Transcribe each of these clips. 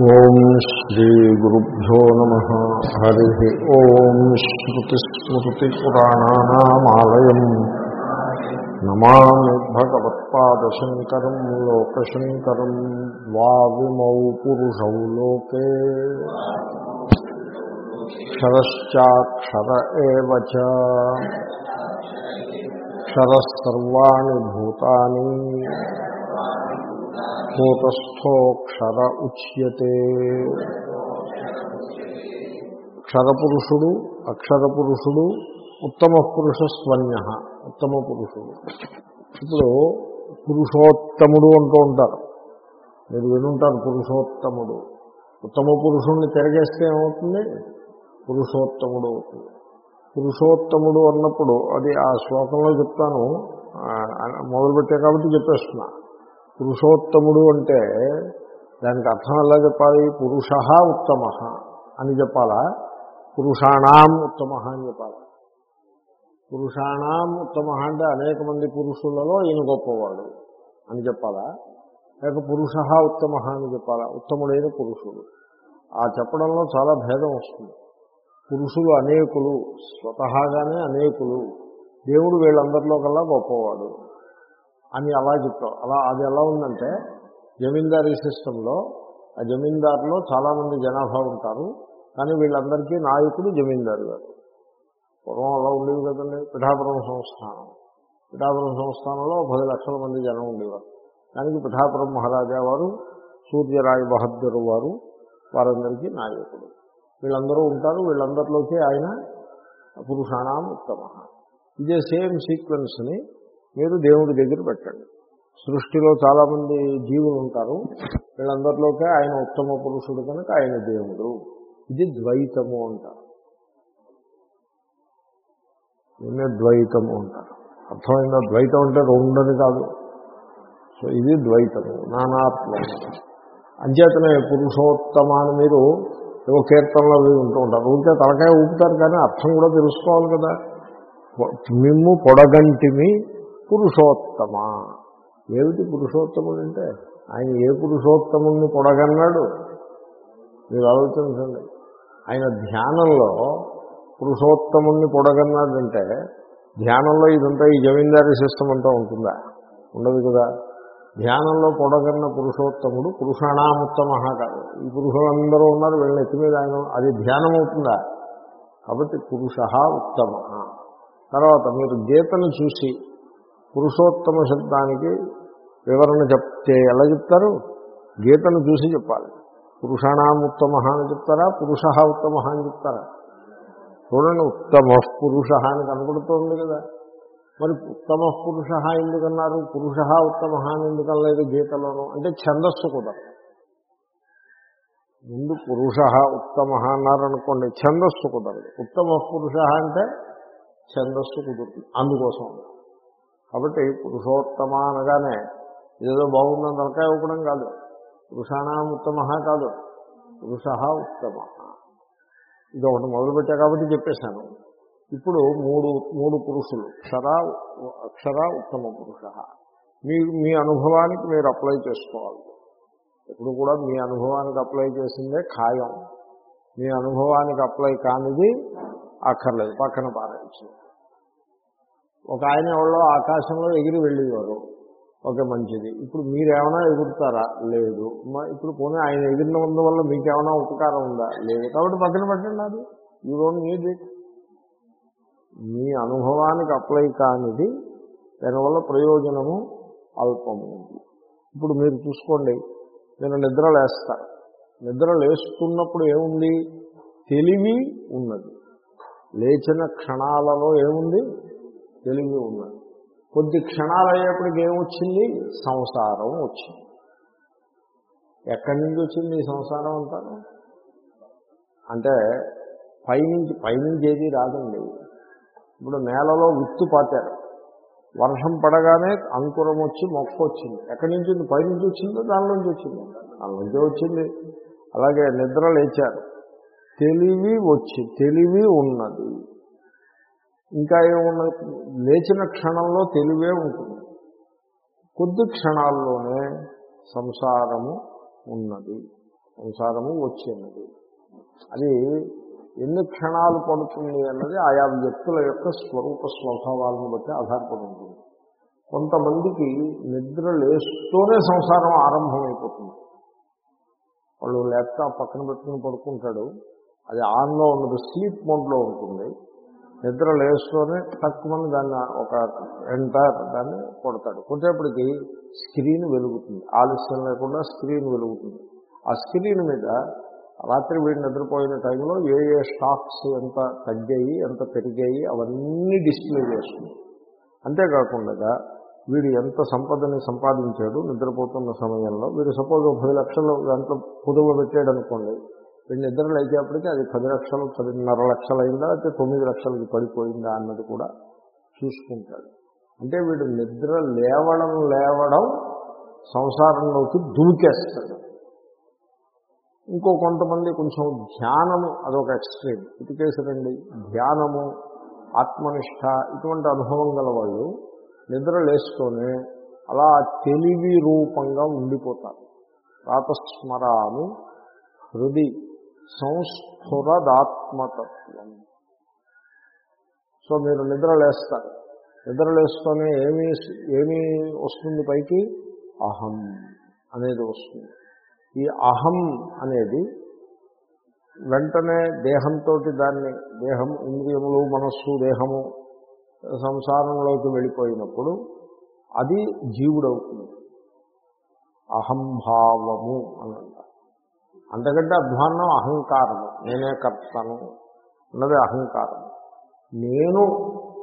ఓం శ్రీ గురుభ్యో నమ. హరి ఓం శ్రుతిస్మృతిపురాణానామాలయం నమామి భగవత్పాదశంకరం లోకశంకరం ద్వావిమౌ పురుషౌ లోకే. క్షరశ్చాక్షర క్షరసర్వాణి భూతాని. కూటస్థోక్షర ఉచ్యతే. క్షరపురుషుడు అక్షర పురుషుడు ఉత్తమ పురుష స్వన్య ఉత్తమ పురుషుడు ఇప్పుడు పురుషోత్తముడు అంటూ ఉంటారు. మీరు వినుంటారు పురుషోత్తముడు. ఉత్తమ పురుషుణ్ణి తిరగేస్తే ఏమవుతుంది? పురుషోత్తముడు అవుతుంది. పురుషోత్తముడు అన్నప్పుడు అది ఆ శ్లోకంలో చెప్తాను. మొదలుపెట్టే కాబట్టి చెప్పేస్తున్నా. పురుషోత్తముడు అంటే దానికి అర్థం ఎలా చెప్పాలి? పురుష ఉత్తమ అని చెప్పాలా? పురుషాణం ఉత్తమ అని చెప్పాలి? పురుషాణం ఉత్తమ అంటే అనేక మంది పురుషులలో ఈయన గొప్పవాడు అని చెప్పాలా? లేక పురుష ఉత్తమ అని చెప్పాలా? ఉత్తముడైన పురుషుడు. ఆ చెప్పడంలో చాలా భేదం వస్తుంది. పురుషులు అనేకులు స్వతహాగానే అనేకులు. దేవుడు వీళ్ళందరిలో కల్లా గొప్పవాడు. అని అలా చెప్తాం అలా అది ఎలా ఉందంటే జమీందారీ సిస్టంలో ఆ జమీందారులో చాలామంది జనాభా ఉంటారు కానీ వీళ్ళందరికీ నాయకుడు జమీందారు గారు. పూర్వం అలా ఉండేవి కదండి పిఠాపురం సంస్థానం. పిఠాపురం సంస్థానంలో పది లక్షల మంది జనం ఉండేవారు. దానికి పిఠాపురం మహారాజా వారు సూర్యరాయ్ బహద్దరు వారు వారందరికీ నాయకుడు. వీళ్ళందరూ ఉంటారు వీళ్ళందరిలోకి ఆయన పురుషాణం ఉత్తమ. ఇదే సేమ్ సీక్వెన్స్ని మీరు దేవుడి దగ్గర పెట్టండి. సృష్టిలో చాలామంది జీవులు ఉంటారు. వీళ్ళందరిలోకే ఆయన ఉత్తమ పురుషుడు కనుక ఆయన దేవుడు. ఇది ద్వైతము అంటారు. దీన్నే ద్వైతము అంటారు. అర్థమైందా? ద్వైతం అంటే రెండని కాదు. సో ఇది ద్వైతము. నానాత్మ అంచేతనే పురుషోత్తమ అని మీరు ఏవో కీర్తనలు అవి ఉంటూ ఉంటారు. ఊరికే తలకాయ ఊపుతారు కానీ అర్థం కూడా తెలుసుకోవాలి కదా. మిమ్ము పొడగంటిమి పురుషోత్తమ? ఏమిటి పురుషోత్తముడు అంటే ఆయన ఏ పురుషోత్తముడిని పొడగన్నాడు? మీరు ఆలోచించండి. ఆయన ధ్యానంలో పురుషోత్తముడిని పొడగన్నాడంటే ధ్యానంలో ఇదంతా ఈ జమీందారీ సిస్టమ్ అంతా ఉంటుందా? ఉండదు కదా. ధ్యానంలో పొడగన్న పురుషోత్తముడు పురుషాణాముత్తమ కాదు. ఈ పురుషులందరూ ఉన్నారు వీళ్ళని ఎత్తి మీద ఆయన అది ధ్యానం అవుతుందా? కాబట్టి పురుష ఉత్తమ. తర్వాత మీరు గీతను చూసి పురుషోత్తమ శబ్దానికి వివరణ చెప్తే ఎలా చెప్తారు? గీతను చూసి చెప్పాలి. పురుషాణాముత్తమ అని చెప్తారా? పురుష ఉత్తమ అని చెప్తారా? చూడండి ఉత్తమ పురుష అని కనపడుతోంది కదా. మరి ఉత్తమ పురుష ఎందుకన్నారు? పురుష ఉత్తమ అని ఎందుకనలేదు గీతలోను? అంటే ఛందస్సు కూడా. ముందు పురుష ఉత్తమ అన్నారనుకోండి ఛందస్సు కుదరదు. ఉత్తమ పురుష అంటే ఛందస్సు కుదురుతుంది. అందుకోసం కాబట్టి పురుషోత్తమ అనగానే ఏదో బాగుందని తలకాయ ఇవ్వడం కాదు. పురుషాణం ఉత్తమ కాదు. పురుష ఉత్తమ. ఇది ఒకటి మొదలుపెట్టా కాబట్టి చెప్పేశాను. ఇప్పుడు మూడు మూడు పురుషులు. క్షర అక్షర ఉత్తమ పురుష. మీ మీ అనుభవానికి మీరు అప్లై చేసుకోవాలి. ఎప్పుడు కూడా మీ అనుభవానికి అప్లై చేసిందే ఖాయం. మీ అనుభవానికి అప్లై కానిది అక్కర్లేదు పక్కన పారాయించింది ఒక ఆయన ఎవరో ఆకాశంలో ఎగిరి వెళ్ళేవారు. ఓకే మంచిది. ఇప్పుడు మీరేమైనా ఎగురుతారా? లేదు. ఇప్పుడు పోనీ ఆయన ఎగిరిన వల్ల మీకేమైనా ఉపకారం ఉందా? లేదు. కాబట్టి పక్కన పెట్టండి అది యూ డోంట్ నీడ్ ఇట్ మీ అనుభవానికి అప్లై కానిది దానివల్ల ప్రయోజనము అల్పము. ఇప్పుడు మీరు చూసుకోండి. నేను నిద్ర లేస్తా. నిద్ర లేస్తున్నప్పుడు ఏముంది? తెలివి ఉన్నది. లేచిన క్షణాలలో ఏముంది? తెలివి ఉన్నది కొద్ది క్షణాలు అయ్యేప్పటికి ఏమొచ్చింది? సంసారం వచ్చింది. ఎక్కడి నుంచి వచ్చింది ఈ సంసారం అంటారు అంటే పైనుంచి పైనుంచి ఏది రాదండి. ఇప్పుడు నేలలో విత్తు పాతారు. వర్షం పడగానే అంకురం వచ్చి మొక్క వచ్చింది. ఎక్కడి నుంచి ఉంది పైనుంచి వచ్చిందో? దాని నుంచి వచ్చింది? దాని నుంచే వచ్చింది. అలాగే నిద్ర లేచారు. తెలివి వచ్చి తెలివి ఉన్నది. ఇంకా ఏమున్న లేచిన క్షణంలో తెలివే ఉంటుంది. కొద్ది క్షణాల్లోనే సంసారము ఉన్నది. సంసారము వచ్చినది. అది ఎన్ని క్షణాలు పడుతుంది అన్నది ఆయా వ్యక్తుల యొక్క స్వరూప స్వభావాలను బట్టి ఆధారపడి ఉంటుంది. కొంతమందికి నిద్ర లేస్తూనే సంసారం ఆరంభమైపోతుంది. వాళ్ళు ల్యాప్టాప్ పక్కన పెట్టుకుని పడుకుంటాడు. అది ఆన్లో ఉన్నది స్లీప్ మోడ్లో ఉంటుంది. నిద్ర లేస్తూనే తక్కువని దాన్ని ఒక ఎంటర్ దాన్ని కొడతాడు. కొట్టేప్పటికి స్క్రీన్ వెలుగుతుంది. ఆలస్యం లేకుండా స్క్రీన్ వెలుగుతుంది. ఆ స్క్రీన్ మీద రాత్రి వీడు నిద్రపోయిన టైంలో ఏ ఏ స్టాక్స్ ఎంత తగ్గాయి ఎంత పెరిగాయి అవన్నీ డిస్ప్లే చేస్తుంది అంతేకాకుండా వీడు ఎంత సంపదని సంపాదించాడు నిద్రపోతున్న సమయంలో వీడు సపోజ్ ఒక పది లక్షలు దాంట్లో పొదువు పెట్టాడు అనుకోండి వీడు నిద్ర లేచేపటికి అది పది లక్షలు పదిన్నర లక్షలు అయిందా అయితే తొమ్మిది లక్షలకి పడిపోయిందా అన్నది కూడా చూసుకుంటాడు. అంటే వీడు నిద్ర లేవడం లేవడం సంసారంలోకి దూకేస్తాడు. ఇంకో కొంతమంది కొంచెం ధ్యానము అదొక ఎక్స్ట్రీమ్. ఇటుకేసరండి ధ్యానము ఆత్మనిష్ట ఇటువంటి అనుభవం గల వాళ్ళు నిద్ర లేస్తూనే అలా తెలివి రూపంగా ఉండిపోతారు. ప్రాతస్మరాను హృది సంస్ఫురదాత్మతత్వం. సో మీరు నిద్రలేస్తారు. నిద్రలేస్తూనే ఏమీ ఏమీ వస్తుంది పైకి? అహం అనేది వస్తుంది. ఈ అహం అనేది వెంటనే దేహంతో దాన్ని దేహం ఇంద్రియములు మనస్సు దేహము సంసారంలోకి వెళ్ళిపోయినప్పుడు అది జీవుడవుతుంది. అహంభావము అని అంటారు అంతకంటే అధ్వాన్నం అహంకారము నేనే కర్తను అన్నది అహంకారం. నేను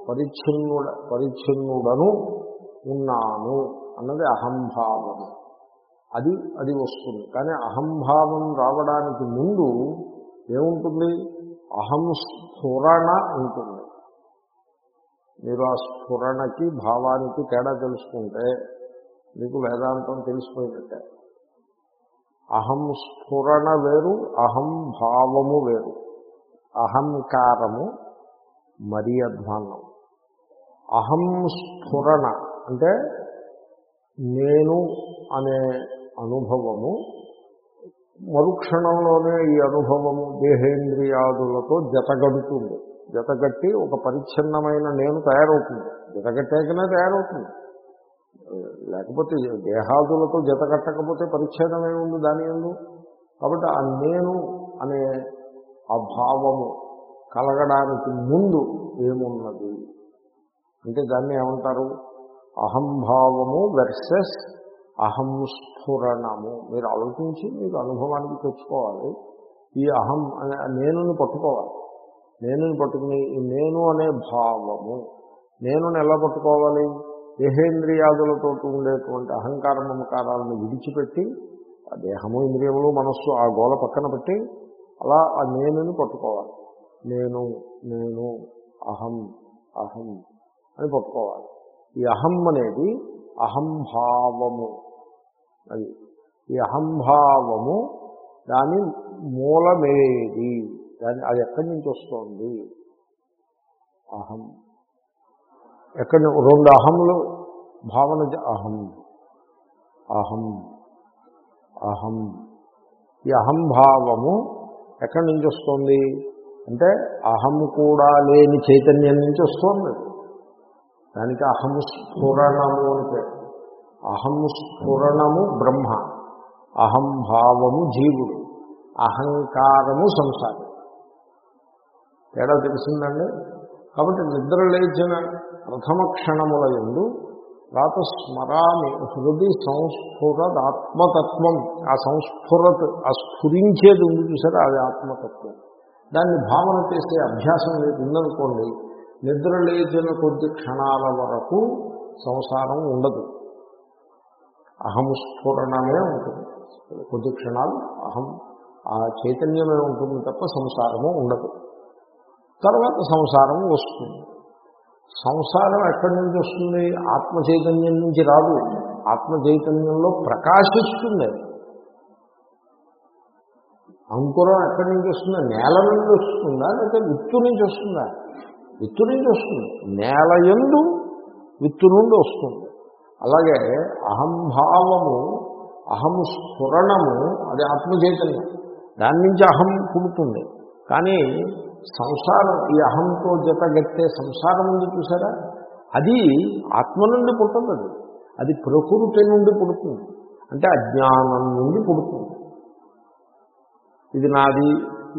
పరిచ్ఛిన్నుడ పరిచ్ఛిన్నుడను ఉన్నాను అన్నది అహంభావము. అది అది వస్తుంది. కానీ అహంభావం రావడానికి ముందు ఏముంటుంది? అహం స్ఫురణ ఉంటుంది. మీరు ఆ స్ఫురణకి భావానికి తేడా తెలుసుకుంటే మీకు వేదాంతం తెలిసిపోయినట్టే. అహం స్ఫురణ వేరు అహం భావము వేరు. అహంకారము మరి అధ్వాన్నం. అహం స్ఫురణ అంటే నేను అనే అనుభవము మరుక్షణంలోనే ఈ అనుభవము దేహేంద్రియాదులతో జతగడుతుంది. జతగట్టి ఒక పరిచ్ఛిన్నమైన నేను తయారవుతుంది. జతగట్టాకనే తయారవుతుంది. లేకపోతే దేహాదులతో జతగట్టకపోతే పరిచ్ఛేదమే ఉంది దాని ఎందు? కాబట్టి ఆ నేను అనే ఆ భావము కలగడానికి ముందు ఏమున్నది? అంటే దాన్ని ఏమంటారు? అహంభావము వెర్సెస్ అహం స్ఫురణము. మీరు ఆలోచించి మీకు అనుభవానికి తెచ్చుకోవాలి. ఈ అహం అనే నేనుని పట్టుకోవాలి. నేనుని పట్టుకుని ఈ నేను అనే భావము. నేనుని ఎలా పట్టుకోవాలి? దేహేంద్రియాదులతో ఉండేటువంటి అహంకార మమకారాలను విడిచిపెట్టి ఆ దేహము ఇంద్రియములు మనస్సు ఆ గోల పక్కన పెట్టి అలా ఆ నేనుని పట్టుకోవాలి. నేను నేను అహం అహం అని పట్టుకోవాలి. ఈ అహం అనేది అహంభావము. అది ఈ అహంభావము దాని మూలమేది? దాని అది ఎక్కడి నుంచి వస్తుంది? అహం. ఎక్కడి రెండు అహములు భావన అహం అహం అహం. ఈ అహంభావము ఎక్కడి నుంచి వస్తుంది? అంటే అహం కూడా లేని చైతన్యం నుంచి వస్తుంది. దానికి అహం స్ఫురణము అంటే అహం స్ఫురణము బ్రహ్మ అహంభావము జీవుడు అహంకారము సంసారం. తేడా తెలిసిందండి? కాబట్టి నిద్ర లేచిన ప్రథమ క్షణముల ఎందు ప్రాతస్మరామి హృది సంస్ఫురద్ ఆత్మతత్వం ఆ సంస్ఫురత్ ఆ స్ఫురించేది ఉంది చూసారా అది ఆత్మతత్వం. దాన్ని భావన చేసే అభ్యాసం మీకు ఉందనుకోండి నిద్ర లేచిన కొద్ది క్షణాల వరకు సంసారం ఉండదు. అహం స్ఫురణమే ఉంటుంది. కొద్ది క్షణాలు అహం ఆ చైతన్యమే ఉంటుంది తప్ప సంసారము ఉండదు. తర్వాత సంసారం వస్తుంది. సంసారం ఎక్కడి నుంచి వస్తుంది? ఆత్మ చైతన్యం నుంచి రాదు. ఆత్మ చైతన్యంలో ప్రకాశిస్తుంది. అంకురం ఎక్కడి నుంచి వస్తుందా? నేల నుండి వస్తుందా? లేకపోతే విత్తు నుంచి వస్తుందా? విత్తు నుంచి వస్తుంది. నేల ఎందు విత్తు నుండి వస్తుంది. అలాగే అహంభావము అహం స్ఫురణము అది ఆత్మచైతన్యం దాని నుంచి అహం పుడుతుంది. కానీ సంసారం ఈ అహంతో జతగట్టే సంసారం ఉంది చూసారా? అది ఆత్మ నుండి పుట్టదు అది. అది ప్రకృతి నుండి పుడుతుంది. అంటే అజ్ఞానం నుండి పుడుతుంది. ఇది నాది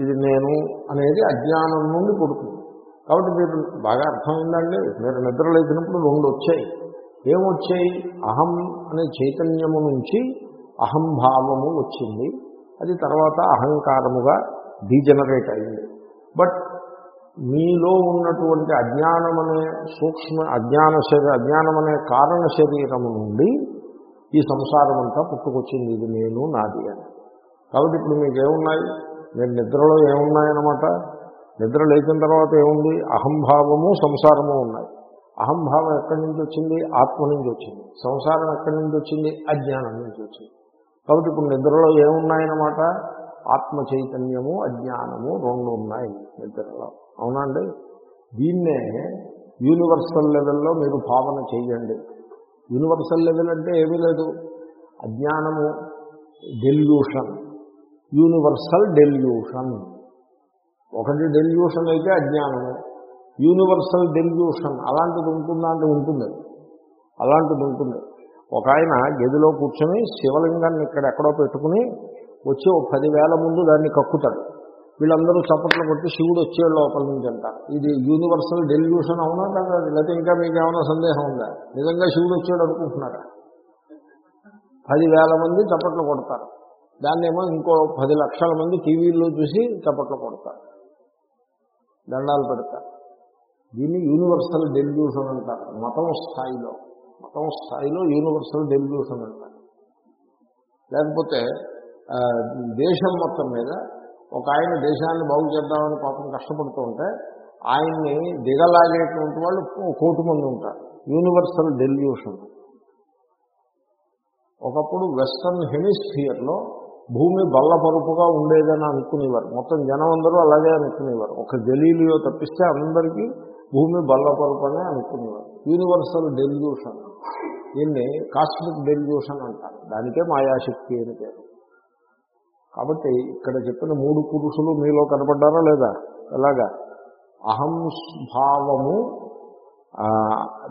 ఇది నేను అనేది అజ్ఞానం నుండి పుడుతుంది. కాబట్టి మీరు బాగా అర్థమైందండి. మీరు నిద్ర లేచినప్పుడు రెండు వచ్చాయి. ఏమొచ్చాయి అహం అనే చైతన్యము నుంచి అహంభావము వచ్చింది. అది తర్వాత అహంకారముగా డీజనరేట్ అయింది. బట్ మీలో ఉన్నటువంటి అజ్ఞానం అనే సూక్ష్మ అజ్ఞాన శరీర అజ్ఞానం అనే కారణ శరీరము నుండి ఈ సంసారం అంతా పుట్టుకొచ్చింది. ఇది నేను నాది అని. కాబట్టి ఇప్పుడు మీకు ఏమున్నాయి మీరు నిద్రలో ఏమున్నాయన్నమాట? నిద్ర లేచిన తర్వాత ఏముంది? అహంభావము సంసారము ఉన్నాయి. అహంభావం ఎక్కడి నుంచి వచ్చింది? ఆత్మ నుంచి వచ్చింది. సంసారం ఎక్కడి నుంచి వచ్చింది? అజ్ఞానం నుంచి వచ్చింది. కాబట్టి ఇప్పుడు నిద్రలో ఏమున్నాయన్నమాట? ఆత్మ చైతన్యము అజ్ఞానము రెండు ఉన్నాయి ఇద్దరులో అవునండి దీన్నే యూనివర్సల్ లెవెల్లో మీరు భావన చేయండి. యూనివర్సల్ లెవెల్ అంటే ఏమీ లేదు. అజ్ఞానము డెల్యూషన్. Universal delusion. ఒకటి డెల్యూషన్ అయితే అజ్ఞానము. యూనివర్సల్ డెల్యూషన్ అలాంటిది ఉంటుందా అంటే ఉంటుంది. అలాంటిది ఉంటుంది. ఒక ఆయన గదిలో కూర్చొని శివలింగాన్ని ఇక్కడ ఎక్కడో పెట్టుకుని వచ్చి ఓ పదివేల ముందు దాన్ని కక్కుతాడు. వీళ్ళందరూ చప్పట్లు కొట్టి శివుడు వచ్చే లోపల నుంచి అంటారు ఇది యూనివర్సల్ డెల్యూషన్ అవునా కదా? లేకపోతే ఇంకా మీకు ఏమైనా సందేహం ఉందా? నిజంగా శివుడు వచ్చాడు అనుకుంటున్నారా? పదివేల మంది చప్పట్లు కొడతారు. దాన్నేమో ఇంకో పది లక్షల మంది టీవీల్లో చూసి చప్పట్లు కొడతారు. దండాలు పెడతారు. దీన్ని యూనివర్సల్ డెల్యూషన్ అంటారు. మతం స్థాయిలో. మతం స్థాయిలో యూనివర్సల్ డెల్యూషన్ అంటారు. లేకపోతే దేశం మొత్తం మీద ఒక ఆయన దేశాన్ని బాగు చేద్దామని పాపం కష్టపడుతూ ఉంటే ఆయన్ని దిగలాగేటువంటి వాళ్ళు కోటి మంది ఉంటారు. యూనివర్సల్ డెల్యూషన్ ఒకప్పుడు వెస్టర్న్ హెమిస్ఫియర్లో భూమి బల్లపరుపుగా ఉండేదని అనుకునేవారు. మొత్తం జనం అందరూ అలాగే అనుకునేవారు. ఒక గలీలియో తప్పిస్తే అందరికీ భూమి బల్లపరుపు అనే అనుకునేవారు. యూనివర్సల్ డెల్యూషన్ దీన్ని కాస్మిక్ డెల్యూషన్ అంటారు. దానికే మాయాశక్తి అని పేరు. కాబట్టి ఇక్కడ చెప్పిన మూడు పురుషులు మీలో కనపడ్డారా లేదా? ఎలాగా? అహం భావము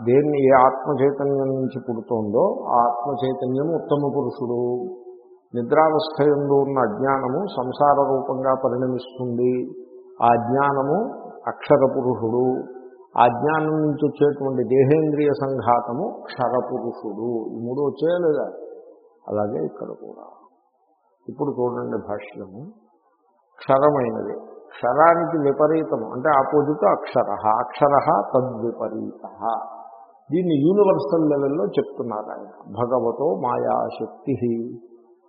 దేన్ని ఏ ఆత్మ చైతన్యం నుంచి పుడుతోందో ఆ ఆత్మ చైతన్యము ఉత్తమ పురుషుడు. నిద్రావస్థ ఎందు ఉన్న అజ్ఞానము సంసార రూపంగా పరిణమిస్తుంది. ఆ అజ్ఞానము అక్షర పురుషుడు. ఆ జ్ఞానం నుంచి వచ్చేటువంటి దేహేంద్రియ సంఘాతము క్షరపురుషుడు ఈ మూడు వచ్చాయా లేదా? అలాగే ఇక్కడ కూడా. ఇప్పుడు చూడండి భాష్యము. క్షరమైనది. క్షరానికి విపరీతము అంటే ఆపోజిట్ అక్షర. అక్షర తద్విపరీత. దీన్ని యూనివర్సల్ లెవెల్లో చెప్తున్నారు ఆయన. భగవతో మాయాశక్తి.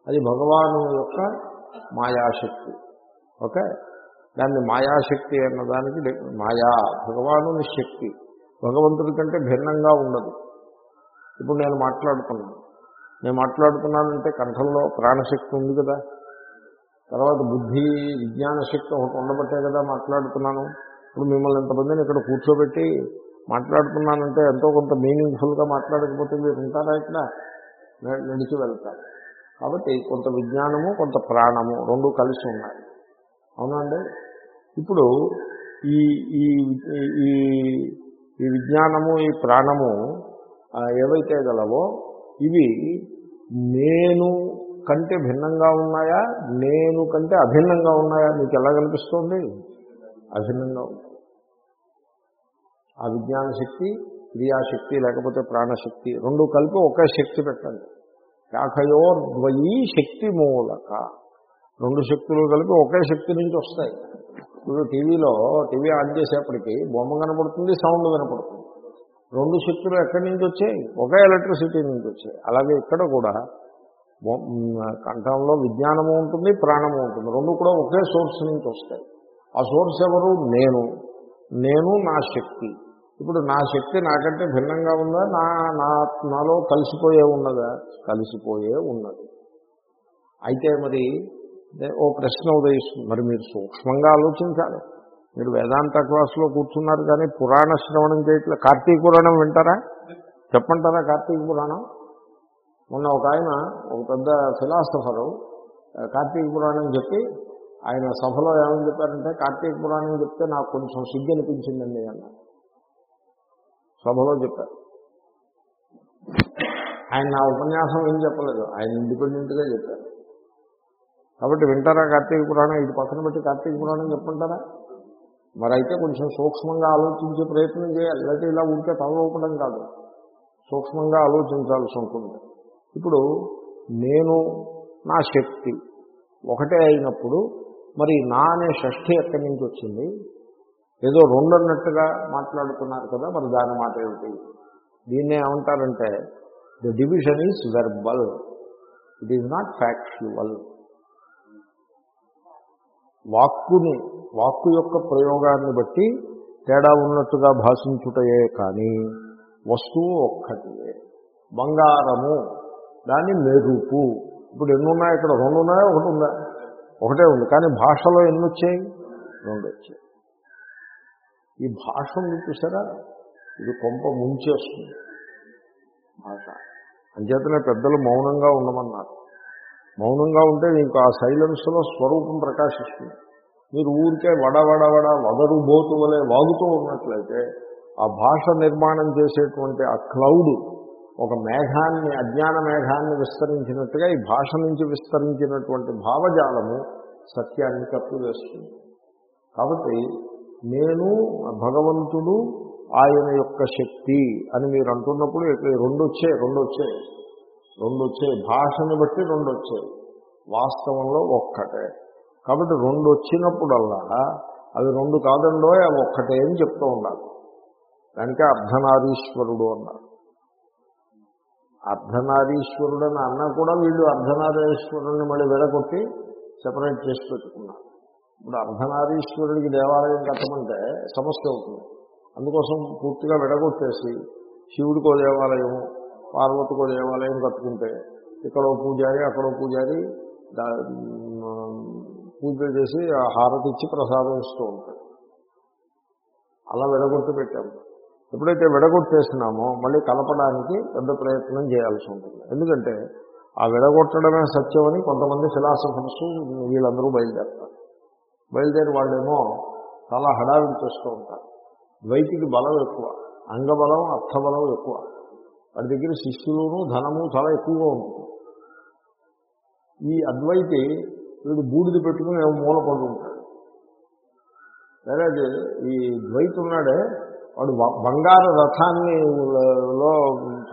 అది భగవాను యొక్క మాయాశక్తి. ఓకే? దాన్ని మాయాశక్తి అన్నదానికి దానికి మాయా భగవానుని శక్తి. భగవంతుడి కంటే భిన్నంగా ఉండదు. ఇప్పుడు నేను మాట్లాడుతున్నాను నేను మాట్లాడుతున్నానంటే కంఠంలో ప్రాణశక్తి ఉంది కదా. తర్వాత బుద్ధి విజ్ఞాన శక్తి ఒకటి ఉండబట్టే కదా మాట్లాడుతున్నాను. ఇప్పుడు మిమ్మల్ని ఎంతమందిని ఇక్కడ కూర్చోబెట్టి మాట్లాడుతున్నానంటే ఎంతో కొంత మీనింగ్ఫుల్గా మాట్లాడకపోతే మీరు ఉంటారా ఇక్కడ? నడిచి వెళ్తారు. కాబట్టి కొంత విజ్ఞానము కొంత ప్రాణము రెండు కలిసి ఉన్నాయి. అవునండి ఇప్పుడు ఈ ఈ ఈ ఈ విజ్ఞానము ఈ ప్రాణము ఏవైతే గలవో ఇవి నేను కంటే భిన్నంగా ఉన్నాయా? నేను కంటే అభిన్నంగా ఉన్నాయా? మీకు ఎలా కనిపిస్తోంది? అభిన్నంగా ఉంది. ఆ విజ్ఞాన శక్తి క్రియాశక్తి లేకపోతే ప్రాణశక్తి రెండు కలిపి ఒకే శక్తి పెట్టండి. శాఖయోర్ద్వయీ శక్తి మూలక. రెండు శక్తులు కలిపి ఒకే శక్తి నుంచి వస్తాయి. ఇప్పుడు టీవీలో టీవీ ఆన్ చేసేప్పటికీ బొమ్మ కనపడుతుంది సౌండ్ కనపడుతుంది. రెండు శక్తులు ఎక్కడి నుంచి వచ్చాయి? ఒకే ఎలక్ట్రిసిటీ నుంచి వచ్చాయి. అలాగే ఇక్కడ కూడా కంఠంలో విజ్ఞానము ఉంటుంది ప్రాణము ఉంటుంది. రెండు కూడా ఒకే సోర్స్ నుంచి వస్తాయి. ఆ సోర్స్ ఎవరు? నేను. నేను నా శక్తి. ఇప్పుడు నా శక్తి నాకంటే భిన్నంగా ఉందా? నా నాలో కలిసిపోయే ఉన్నదా? కలిసిపోయే ఉన్నది. అయితే మరి ఓ ప్రశ్న ఉదయిస్తుంది. మరి మీరు సూక్ష్మంగా ఆలోచించాలి. మీరు వేదాంత క్లాసులో కూర్చున్నారు కానీ పురాణ శ్రవణం చేయట్లే. కార్తీక పురాణం వింటారా? చెప్పంటారా కార్తీక పురాణం? మొన్న ఒక ఆయన ఒక పెద్ద ఫిలాసఫరు కార్తీక పురాణం చెప్పి ఆయన సభలో ఏమని చెప్పారంటే కార్తీక పురాణం చెప్తే నాకు కొంచెం సిగ్గు అనిపించిందండి అన్న సభలో చెప్పారు. ఆయన నా ఉపన్యాసం ఏం చెప్పలేదు. ఆయన ఇండిపెండెంట్గా చెప్పారు. కాబట్టి వింటారా కార్తీక పురాణం? ఇటు పక్కన పెట్టి కార్తీక పురాణం చెప్పంటారా మరి అయితే కొంచెం సూక్ష్మంగా ఆలోచించే ప్రయత్నం చేయాలి. లేకపోతే ఇలా ఉంటే తలలోపడం కాదు. సూక్ష్మంగా ఆలోచించాల్సి ఉంటుంది. ఇప్పుడు నేను నా శక్తి ఒకటే అయినప్పుడు మరి నా అనే షష్ఠి ఎక్కడి నుంచి వచ్చింది? ఏదో రెండు అన్నట్టుగా మాట్లాడుతున్నారు కదా మరి దాని మాట ఏమిటి? దీన్నే ఏమంటారంటే the division is verbal it is not factual వాక్కుని వాక్కు యొక్క ప్రయోగాన్ని బట్టి తేడా ఉన్నట్టుగా భాషించుటయే కానీ వస్తువు ఒక్కటియే. బంగారము దాని మెరుపు. ఇప్పుడు ఎన్నున్నాయి ఇక్కడ? రెండు ఉన్నాయా ఒకటి ఉందా. ఒకటే ఉంది కానీ భాషలో ఎన్ని వచ్చాయి రెండు వచ్చాయి ఈ భాష ఉంది చూసారా? ఇది కొంప ముంచేస్తుంది. భాష. అంచేతనే పెద్దలు మౌనంగా ఉండమన్నారు. మౌనంగా ఉంటే నీకు ఆ సైలెన్స్లో స్వరూపం ప్రకాశిస్తుంది. మీరు ఊరికే వడ వడ వడ వదరు బోతు వలె వాగుతూ ఉన్నట్లయితే ఆ భాష నిర్మాణం చేసేటువంటి ఆ క్లౌడ్ ఒక మేఘాన్ని అజ్ఞాన మేఘాన్ని విస్తరించినట్టుగా ఈ భాష నుంచి విస్తరించినటువంటి భావజాలము సత్యాన్ని కప్పివేస్తుంది. కాబట్టి నేను భగవంతుడు ఆయన యొక్క శక్తి అని మీరు అంటున్నప్పుడు రెండు వచ్చాయి రెండు వచ్చాయి రెండు వచ్చాయి భాషని బట్టి రెండు వచ్చాయి వాస్తవంలో ఒక్కటే. కాబట్టి రెండు వచ్చినప్పుడల్లా అవి రెండు కాదండో అవి ఒక్కటే అని చెప్తూ ఉండాలి. దానికే అర్ధనారీశ్వరుడు అన్నారు. అర్ధనారీశ్వరుడు అని అన్నా కూడా వీళ్ళు అర్ధనారీశ్వరుడిని మళ్ళీ విడగొట్టి సెపరేట్ చేసి పెట్టుకున్నారు. ఇప్పుడు అర్ధనారీశ్వరుడికి దేవాలయం కట్టమంటే సమస్య అవుతుంది. అందుకోసం పూర్తిగా విడగొట్టేసి శివుడికో దేవాలయం పార్వతికో దేవాలయం కట్టుకుంటే ఇక్కడో పూజారి అక్కడో పూజారి పూజలు పూజ చేసి ఆ హారతి ఇచ్చి ప్రసాదం ఇస్తూ ఉంటాడు. అలా విడగొట్టు పెట్టాము ఎప్పుడైతే విడగొట్టేసినామో మళ్ళీ కలపడానికి పెద్ద ప్రయత్నం చేయాల్సి ఉంటుంది. ఎందుకంటే ఆ విడగొట్టడమే సత్యమని కొంతమంది ఫిలాసఫర్స్ వీళ్ళందరూ బయలుదేరుతారు. బయలుదేరి వాళ్ళేమో చాలా హడావిడి చేస్తూ ఉంటారు. ద్వైతికి బలం ఎక్కువ అంగబలం అర్థబలం ఎక్కువ. వాడి దగ్గర శిష్యులను ధనము చాలా ఎక్కువగా ఉంటుంది. ఈ అద్వైతి వీడు బూడిద పెట్టుకుని ఏమో మూల పడి ఉంటాడు సరే ఈ ద్వైతున్నాడే వాడు బ- బంగారు రథాన్ని లో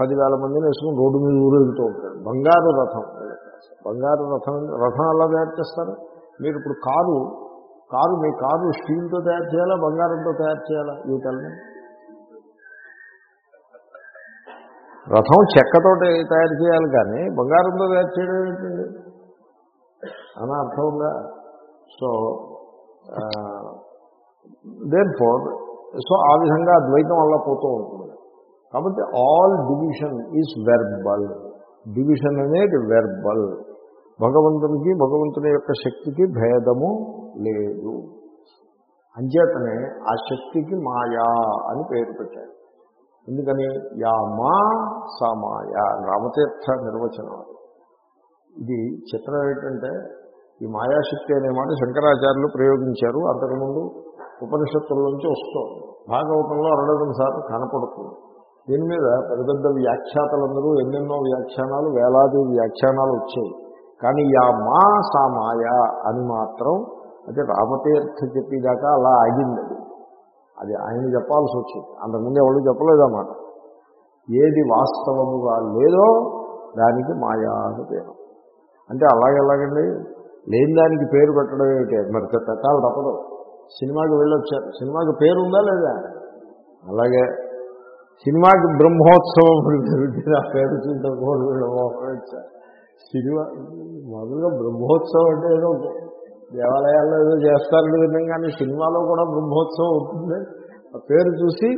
పదివేల మందిని వేసుకుని రోడ్డు మీద ఊరేగుతూ ఉంటాడు. బంగారు రథం. బంగారు రథం రథం ఎలా తయారు చేస్తారు? మీరు ఇప్పుడు కారు కారు మీ కారు స్టీల్తో తయారు చేయాలా బంగారంతో తయారు చేయాలా? ఈ తెల్లని రథం చెక్కతో తయారు చేయాలి కానీ బంగారంతో తయారు చేయడం ఏంటండి? అని అర్థం ఉందా సో దేర్ ఫోర్ సో ఆ విధంగా ద్వైతం వల్ల పోతూ ఉంటుంది. కాబట్టి all division is verbal division అనేది వెర్బల్ భగవంతునికి భగవంతుని యొక్క శక్తికి భేదము లేదు. అంచేతనే ఆ శక్తికి మాయా అని పేరు పెట్టారు. ఎందుకని? యా మా సా రామతీర్థ నిర్వచనం ఇది చిత్రం ఏంటంటే ఈ మాయాశక్తి అనే మాట శంకరాచార్యులు ప్రయోగించారు. అంతకుముందు ఉపనిషత్తుల నుంచి వస్తుంది భాగవతంలో అరడదం సార్లు కనపడుతుంది దీని మీద పెద్ద పెద్ద వ్యాఖ్యాతలందరూ ఎన్నెన్నో వ్యాఖ్యానాలు వేలాది వ్యాఖ్యానాలు వచ్చాయి. కానీ యా మా సా మాయ అని మాత్రం అంటే రామతీర్థ చెప్పేదాకా అలా ఆగింది అది. అది ఆయన చెప్పాల్సి వచ్చింది. అంతకుముందు ఎవరు చెప్పలేదన్నమాట ఏది వాస్తవముగా లేదో దానికి మాయా అని పేరు. అంటే అలాగెలాగండి లేని దానికి పేరు పెట్టడం ఏమిటి? మరి పెట్టాలి తప్పదు. సినిమాకి వెళ్ళొచ్చారు సినిమాకి పేరు ఉందా లేదా? అలాగే. సినిమాకి బ్రహ్మోత్సవం పెరుగుతుంది ఆ పేరు చూద్దాం కోడి సినిమా మామూలుగా బ్రహ్మోత్సవం అంటే ఏదో దేవాలయాల్లో ఏదో చేస్తారని విధంగానే కానీ సినిమాలో కూడా బ్రహ్మోత్సవం అవుతుంది ఆ పేరు చూసి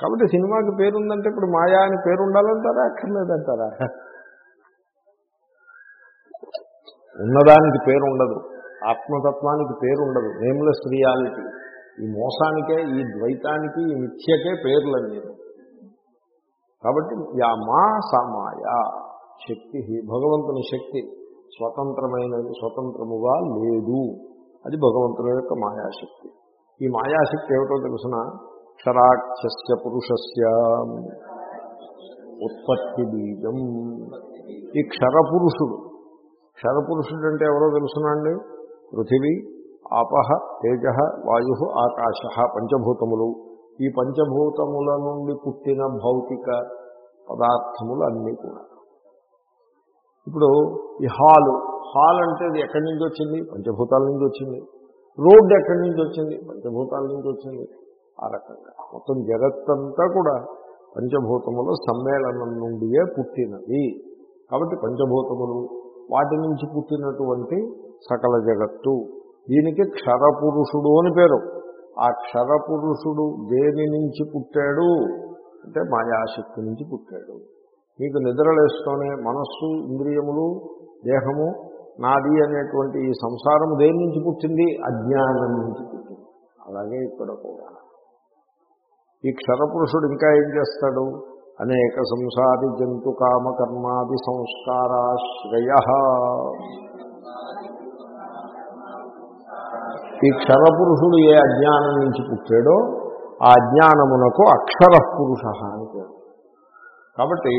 కాబట్టి సినిమాకి పేరు ఉందంటే ఇప్పుడు మాయా అని పేరు ఉండాలంటారా? అక్కర్లేదంటారా? ఉన్నదానికి పేరు ఉండదు ఆత్మతత్వానికి పేరు ఉండదు నేమ్లెస్ రియాలిటీ ఈ మోసానికే ఈ ద్వైతానికి ఈ మిథ్యకే పేర్లన్నీ. కాబట్టి యా మా సామాయ శక్తి భగవంతుని శక్తి స్వతంత్రమైనది స్వతంత్రముగా లేదు. అది భగవంతుని యొక్క మాయాశక్తి. ఈ మాయాశక్తి ఏమిటో తెలిసిన? క్షరాక్షస్య పురుషస్య ఉత్పత్తి బీజం. ఈ క్షరపురుషుడు క్షరపురుషుడు అంటే ఎవరో తెలుసునండి పృథివీ ఆపహ తేజ వాయు ఆకాశ పంచభూతములు. ఈ పంచభూతముల నుండి పుట్టిన భౌతిక పదార్థములు అన్నీ కూడా. ఇప్పుడు ఈ హాలు హాల్ అంటే అది ఎక్కడి నుంచి వచ్చింది? పంచభూతాల నుంచి వచ్చింది. రోడ్డు ఎక్కడి నుంచి వచ్చింది? పంచభూతాల నుంచి వచ్చింది. ఆ రకంగా. మొత్తం జగత్తంతా కూడా పంచభూతముల సమ్మేళనం నుండియే పుట్టినది. కాబట్టి పంచభూతములు వాటి నుంచి పుట్టినటువంటి సకల జగత్తు. దీనికి క్షరపురుషుడు అని పేరు. ఆ క్షరపురుషుడు దేని నుంచి పుట్టాడు? అంటే మాయాశక్తి నుంచి పుట్టాడు. మీకు నిద్రలేస్తూనే మనస్సు ఇంద్రియములు దేహము నాది అనేటువంటి ఈ సంసారం దేని నుంచి పుట్టింది? అజ్ఞానం నుంచి పుట్టింది. అలాగే ఇక్కడ కూడా. ఈ క్షరపురుషుడు ఇంకా ఏం చేస్తాడు? అనేక సంసారి జంతు కామకర్మాది సంస్కారాశ్రయ. ఈ క్షరపురుషుడు ఏ అజ్ఞానం నుంచి పుట్టాడో ఆ అజ్ఞానమునకు అక్షర పురుష అని పేరు. కాబట్టి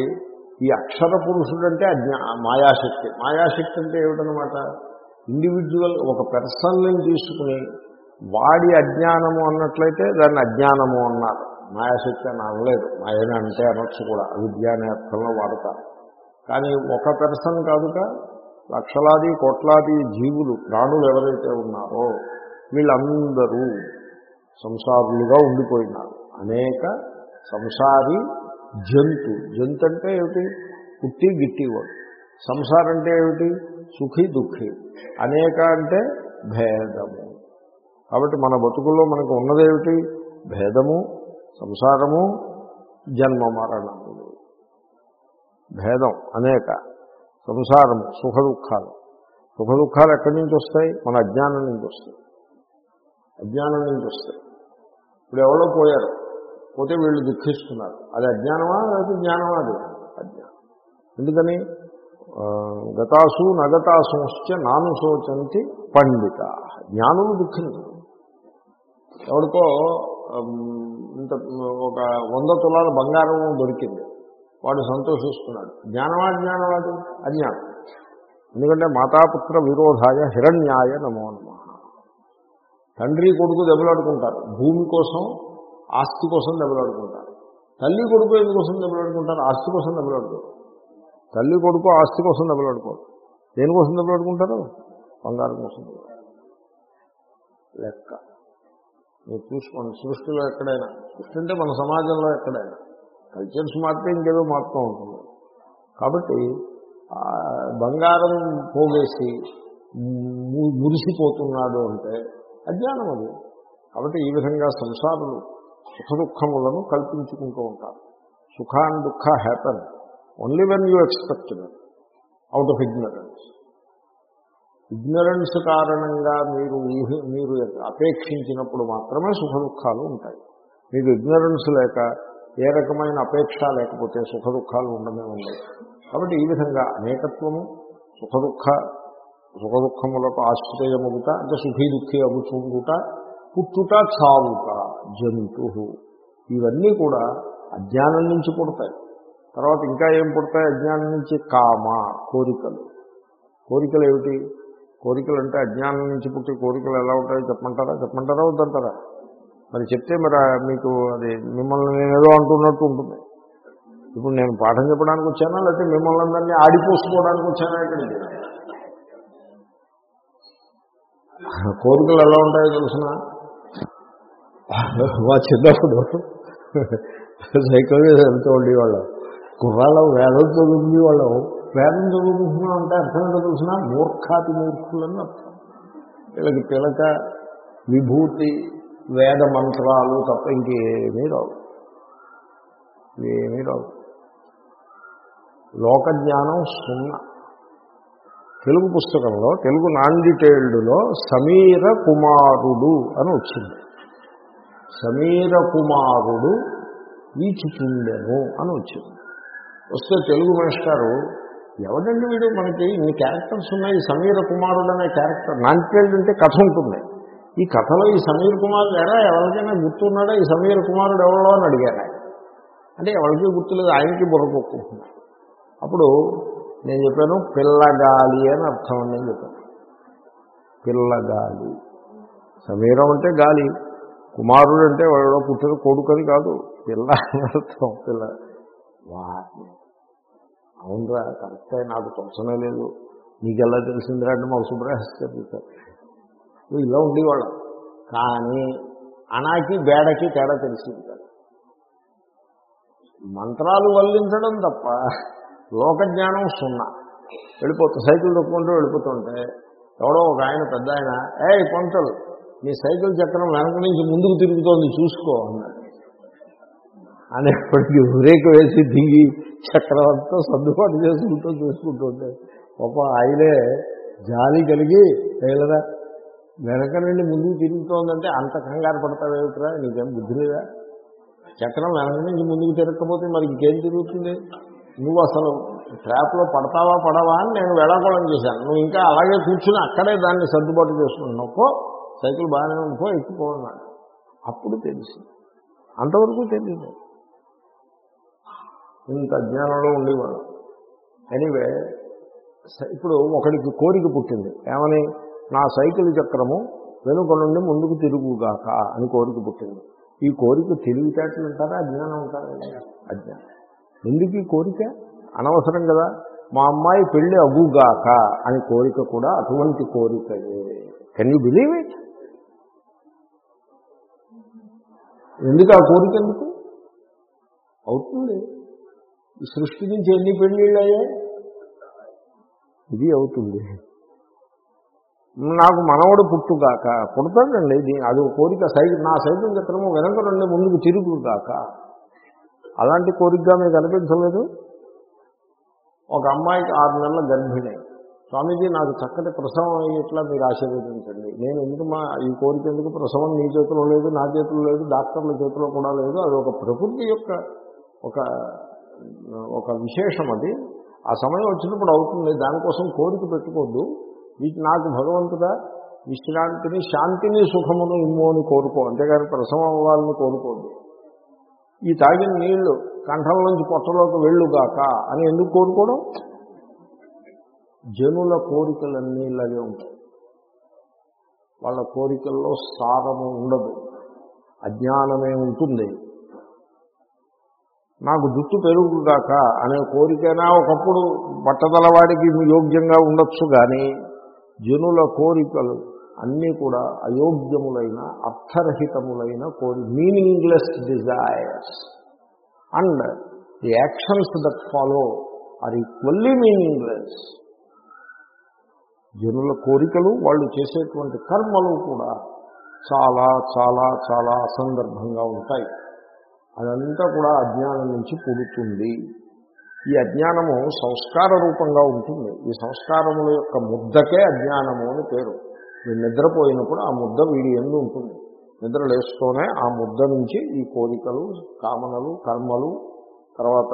ఈ అక్షర పురుషుడు అంటే అజ్ఞా మాయాశక్తి. మాయాశక్తి అంటే ఏమిటనమాట ఇండివిజువల్ ఒక పెర్సన్ని తీసుకుని వాడి అజ్ఞానము అన్నట్లయితే దాన్ని అజ్ఞానము అన్నారు. మాయాశక్తి అని అనలేదు. మాయని అంటే అనొచ్చు కూడా. అవిద్య అనే అర్థంలో వాడతారు. కానీ ఒక పెర్సన్ కాదుగా లక్షలాది కోట్లాది జీవులు ప్రాణులు ఎవరైతే ఉన్నారో వీళ్ళందరూ సంసారులుగా ఉండిపోయినారు. అనేక సంసారి జంతు. జంతు అంటే ఏమిటి? పుట్టి గిట్టివాడు సంసారం అంటే ఏమిటి? సుఖి దుఃఖి. అనేక అంటే భేదము. కాబట్టి మన బతుకుల్లో మనకు ఉన్నదేమిటి? భేదము సంసారము జన్మ మరణములు భేదం అనేక. సంసారము సుఖ దుఃఖాలు. సుఖ దుఃఖాలు ఎక్కడి నుంచి వస్తాయి? మన అజ్ఞానం నుంచి వస్తాయి. అజ్ఞానం నుంచి వస్తాయి. ఇప్పుడు ఎవరో పోయారు. పోతే వీళ్ళు దుఃఖిస్తున్నారు. అది అజ్ఞానమా? లేకపోతే జ్ఞానమా? అది అజ్ఞానం. ఎందుకని? గతాసు నగతాసుశ్చ నాను శోచంతి పండిత. జ్ఞానులు దుఃఖించరు. ఎవరికో ఇంత ఒక వంద తులాల బంగారం దొరికింది. వాడు సంతోషిస్తున్నాడు. జ్ఞానమా జ్ఞానమా అది అజ్ఞానం ఎందుకంటే మాతాపుత్ర విరోధాయ హిరణ్యాయ నమో నమ. తండ్రి కొడుకు దెబ్బలాడుకుంటారు. భూమి కోసం ఆస్తి కోసం దెబ్బలాడుకుంటారు. తల్లి కొడుకు ఎందుకోసం దెబ్బలాడుకుంటారు? ఆస్తి కోసం దెబ్బలాడుకోరు. తల్లి కొడుకు ఆస్తి కోసం దెబ్బలాడుకోరు. దేనికోసం దెబ్బలాడుకుంటారు? బంగారం కోసం లెక్క. మీరు చూసుకోండి సృష్టిలో ఎక్కడైనా. సృష్టి అంటే మన సమాజంలో ఎక్కడైనా. కల్చర్స్ మారితే ఇంకేదో మారుతూ ఉంటుంది. కాబట్టి బంగారం పోగేసి మురిసిపోతున్నాడు అంటే అజ్ఞానం అది. కాబట్టి ఈ విధంగా సంసారులు సుఖ దుఃఖములను కల్పించుకుంటూ ఉంటారు. సుఖ అండ్ దుఃఖ happen. Only when you expect out of ignorance. Ignorance కారణంగా మీరు ఊహి మీరు అపేక్షించినప్పుడు మాత్రమే సుఖ దుఃఖాలు ఉంటాయి. మీకు ఇగ్నరెన్స్ లేక ఏ రకమైన అపేక్ష లేకపోతే సుఖ దుఃఖాలు ఉండమే ఉండవు కాబట్టి ఈ విధంగా అనేకత్వము సుఖ దుఃఖ సుఖ దుఃఖములకు ఆశ్రయముగుట అంటే సుఖీ దుఃఖీ అగుచుండుట పుట్టుట చావుట జంతు ఇవన్నీ కూడా అజ్ఞానం నుంచి పుడతాయి. తర్వాత ఇంకా ఏం పుడతాయి? అజ్ఞానం నుంచి కామ కోరికలు. కోరికలు ఏమిటి? కోరికలు అంటే అజ్ఞానం నుంచి పుట్టి కోరికలు ఎలా ఉంటాయో చెప్పమంటారా? చెప్పమంటారా? వద్దంటారా? మరి చెప్తే మరి మీకు అది మిమ్మల్ని నేను ఏదో అంటున్నట్టు ఉంటుంది. ఇప్పుడు నేను పాఠం చెప్పడానికి వచ్చానా? లేకపోతే మిమ్మల్ని అందరినీ ఆడిపోసుకోవడానికి వచ్చానా ఇక్కడికి? కోరికలు ఎలా ఉంటాయో తెలుసిన? మా చిన్నప్పుడు సైకిల్ మీద వెళ్తూ ఉండేవాళ్ళం. కుర్రాళ్ళం వేదం చదువుకునేవాళ్ళం. పేదం చదువుకుంటున్నాం అంటే అర్థం ఏంటో తెలిసిన? మూర్ఖాతి మూర్ఖులని అర్థం. వీళ్ళకి పిలక విభూతి వేద మంత్రాలు తప్ప ఇంకేమీ రావు. ఏమీ రావు. లోక జ్ఞానం సున్నా. తెలుగు పుస్తకంలో తెలుగు నాండిటేల్డ్లో సమీర కుమారుడు అని వచ్చింది. సమీర కుమారుడు ఈచుచుండెను అని వచ్చింది. వస్తే తెలుగు మాస్టారు ఎవడండి వీడు? మనకి ఇన్ని క్యారెక్టర్స్ ఉన్నాయి. ఈ సమీర కుమారుడు అనే క్యారెక్టర్ నాన్పేల్డ్ అంటే కథ ఉంటుంది. ఈ కథలో ఈ సమీర్ కుమారుడు ఎలా ఎవరికైనా గుర్తున్నాడా? ఈ సమీర కుమారుడు ఎవరో అని అడిగారు అంటే ఎవరికి గుర్తులేదు ఆయనకి బుర్రకొక్కుంటున్నాడు అప్పుడు నేను చెప్పాను పిల్లగాలి అని అర్థం అని నేను చెప్పాను. పిల్లగాలి. సమీరం అంటే గాలి. కుమారుడు అంటే వాడు పుట్టిన కొడుకని కాదు. పిల్ల అని అర్థం. పిల్ల. వా అవునరా కరెక్టే నాకు తోచనే లేదు. నీకెలా తెలిసిందిరా అంటే మాకు సుబ్రహస్య చెప్పారు ఇలా ఉండేవాళ్ళం. కానీ అనాకి బేడకి తేడా తెలిసింది కాదు. మంత్రాలు వల్లించడం తప్ప లోకజ్ఞానం సున్నా. వెళ్ళిపోతూ సైకిల్ తొక్కుంటూ వెళ్ళిపోతుంటే ఎవడో ఒక ఆయన పెద్ద ఆయన ఏ పంతులు నీ సైకిల్ చక్రం వెనక నుంచి ముందుకు తిరుగుతోంది చూసుకో అన్నాడు. అనేప్పటికీ బ్రేక్ వేసి దిగి చక్రవర్తితో సర్దుబాటు చేసుకుంటూ చూసుకుంటూ ఉంటే పాప ఆయనే జాలి కలిగి తేలదా వెనక నుండి ముందుకు తిరుగుతోందంటే అంత కంగారు పడతావేమిట్రా నీకేం బుద్ధి లేదా? చక్రం వెనక నుంచి ముందుకు తిరగకపోతే మరి ఇంకేం తిరుగుతుంది? నువ్వు అసలు ట్రాప్లో పడతావా పడవా అని నేను వేళాకోళం చేశాను. నువ్వు ఇంకా అలాగే కూర్చుని అక్కడే దాన్ని సర్దుబాటు చేసుకుంటున్నావు సైకిల్ బాగానే ఉండిపో పో అప్పుడు తెలిసింది. అంతవరకు తెలియదు ఇంత అజ్ఞానంలో ఉండేవాడు. ఎనీవే ఇప్పుడు ఒకడికి కోరిక పుట్టింది. ఏమని? నా సైకిల్ చక్రము వెనుక నుండి ముందుకు తిరుగుగాక అని కోరిక పుట్టింది. ఈ కోరిక తెలివితేటలు ఉంటారా? అజ్ఞానం ఉంటారా? అజ్ఞానం. ఎందుకు ఈ కోరిక? అనవసరం కదా. మా అమ్మాయి పెళ్ళి అగుగాక అని కోరిక కూడా అటువంటి కోరికయే. కెన్ యూ బిలీవ్ ఇట్ ఎందుకు ఆ కోరిక ఎందుకు? అవుతుంది. సృష్టి నుంచి ఎన్ని పెళ్ళిళ్ళు అయ్యాయి? ఇది అవుతుంది. నాకు మనవడు పుట్టుగాక పుడతాడండి. దీని అది కోరిక. సైకిల్ నా సైకిల్ చక్రము వెనక నుండి ముందుకు తిరుగుగాక అలాంటి కోరికగా మీకు అనిపించలేదు? ఒక అమ్మాయికి ఆరు నెలల గర్భిణి. స్వామీజీ నాకు చక్కటి ప్రసవం అయ్యేట్లా మీరు ఆశీర్వదించండి. నేను ఎందుకు మా ఈ కోరిక ఎందుకు? ప్రసవం నీ చేతిలో లేదు నా చేతిలో లేదు డాక్టర్ల చేతిలో కూడా లేదు. అది ఒక ప్రకృతి యొక్క ఒక ఒక విశేషం అది. ఆ సమయం వచ్చినప్పుడు అవుతుంది. దానికోసం కోరిక పెట్టుకోవద్దు. వీటి నాకు భగవంతుడా విశ్రాంతిని శాంతిని సుఖమును ఇమ్మో అని కోరుకో. అంతేగాని ప్రసవం అవ్వాలని కోరుకోవద్దు. ఈ తాగిన నీళ్ళు కంఠంలోంచి పొట్టలోకి వెళ్ళుగాక అని ఎందుకు కోరుకోవడం? జనుల కోరికలన్నీ ఇలాగే ఉంటాయి. వాళ్ళ కోరికల్లో సారము ఉండదు. అజ్ఞానమే ఉంటుంది. నాకు జుట్టు పెరుగుగాక అనే కోరికైనా ఒకప్పుడు బట్టదలవాడికి యోగ్యంగా ఉండొచ్చు కానీ జనుల కోరికలు అన్నీ కూడా అయోగ్యములైన అర్థరహితములైన కోరి meaningless desires and the actions that follow are equally meaningless జనుల కోరికలు వాళ్ళు చేసేటువంటి కర్మలు కూడా చాలా చాలా చాలా అసందర్భంగా ఉంటాయి. అదంతా కూడా అజ్ఞానం నుంచి పుడుతుంది. ఈ అజ్ఞానము సంస్కార రూపంగా ఉంటుంది. ఈ సంస్కారముల యొక్క ముద్దకే అజ్ఞానము అని పేరు. మీరు నిద్రపోయినప్పుడు ఆ ముద్ద వీడి ఎందు ఉంటుంది. నిద్ర లేస్తూనే ఆ ముద్ద నుంచి ఈ కోరికలు కామనలు కర్మలు తర్వాత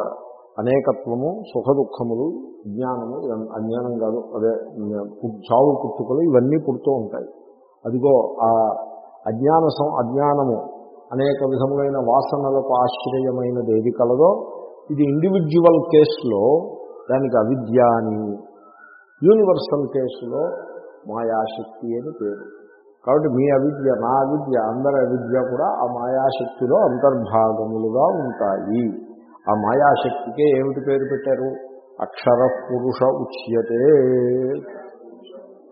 అనేకత్వము సుఖ దుఃఖములు జ్ఞానము అజ్ఞానం కాదు అదే చావు పుట్టుకలు ఇవన్నీ పుడుతూ ఉంటాయి. అదిగో ఆ అజ్ఞాన సం అజ్ఞానము అనేక విధములైన వాసనలకు ఆశ్రయమైనది ఏది కలదో ఇది ఇండివిజువల్ కేసులో దానికి అవిద్య అని యూనివర్సల్ కేసులో మాయాశక్తి అని పేరు. కాబట్టి మీ అవిద్య నా అవిద్య అందరి అవిద్య కూడా ఆ మాయాశక్తిలో అంతర్భాగములుగా ఉంటాయి. ఆ మాయాశక్తికే ఏమిటి పేరు పెట్టారు? అక్షర పురుష ఉచ్యతే.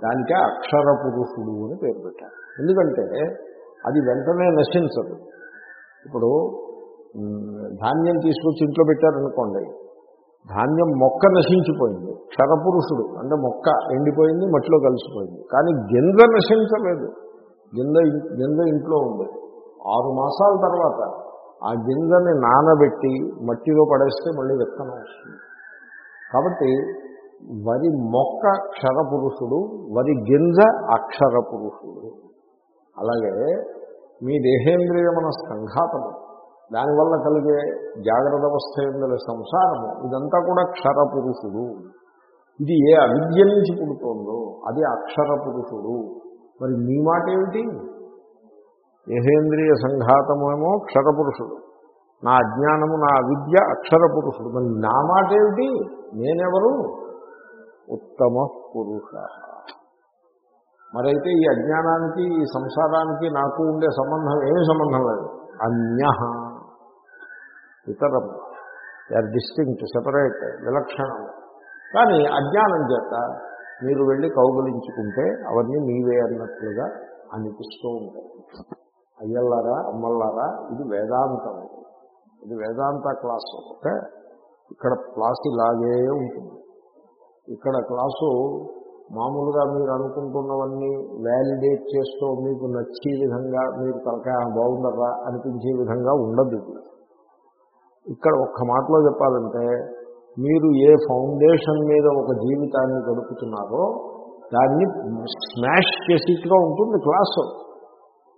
దానికే అక్షర పురుషుడు అని పేరు పెట్టారు. ఎందుకంటే అది వెంటనే నశించదు. ఇప్పుడు ధాన్యం తీసుకొచ్చి ఇంట్లో పెట్టారనుకోండి ధాన్యం మొక్క నశించిపోయింది క్షరపురుషుడు అంటే మొక్క ఎండిపోయింది మట్టిలో కలిసిపోయింది కానీ గింజ నశించలేదు. గింజ గింజ ఇంట్లో ఉంది. ఆరు మాసాల తర్వాత ఆ గింజని నానబెట్టి మట్టిలో పడేస్తే మళ్ళీ విత్తనం వస్తుంది. కాబట్టి వరి మొక్క క్షరపురుషుడు వరి గింజ అక్షర పురుషుడు అలాగే మీ దేహేంద్రియమైన సంఘాతము దానివల్ల కలిగే జాగ్రత్త అవస్థ ఎందుల సంసారము. ఇదంతా కూడా క్షరపురుషుడు ఇది ఏ అవిద్య నుంచి పుడుతోందో అది అక్షర పురుషుడు. మరి మీ మాట ఏమిటి? దేహేంద్రియ సంఘాతమేమో క్షరపురుషుడు నా అజ్ఞానము నా అవిద్య అక్షర పురుషుడు. మరి నా మాట ఏమిటి? నేనెవరు? ఉత్తమ పురుష. మరైతే ఈ అజ్ఞానానికి ఈ సంసారానికి నాకు ఉండే సంబంధం ఏమి సంబంధం లేదు. అన్య ఇతరం. దే ఆర్ డిస్టింక్ట్ సెపరేట్ విలక్షణం. కానీ అజ్ఞానం చేత మీరు వెళ్ళి కౌగులించుకుంటే అవన్నీ మీవే అన్నట్లుగా అనిపిస్తూ ఉంటాయి. అయ్యల్లారా అమ్మల్లారా ఇది వేదాంతం. ఇది వేదాంత క్లాస్ ఓకే ఇక్కడ క్లాస్ ఇలాగే ఉంటుంది. ఇక్కడ క్లాసు మామూలుగా మీరు అనుకుంటున్నవన్నీ వ్యాలిడేట్ చేస్తూ మీకు నచ్చే విధంగా మీరు తలకాయ బాగుండరా అనిపించే విధంగా ఉండదు ఇక్కడ ఒక్క మాటలో చెప్పాలంటే మీరు ఏ ఫౌండేషన్ మీద ఒక జీవితాన్ని గడుపుతున్నారో దాన్ని స్మాష్ చేసేట్టుగా ఉంటుంది class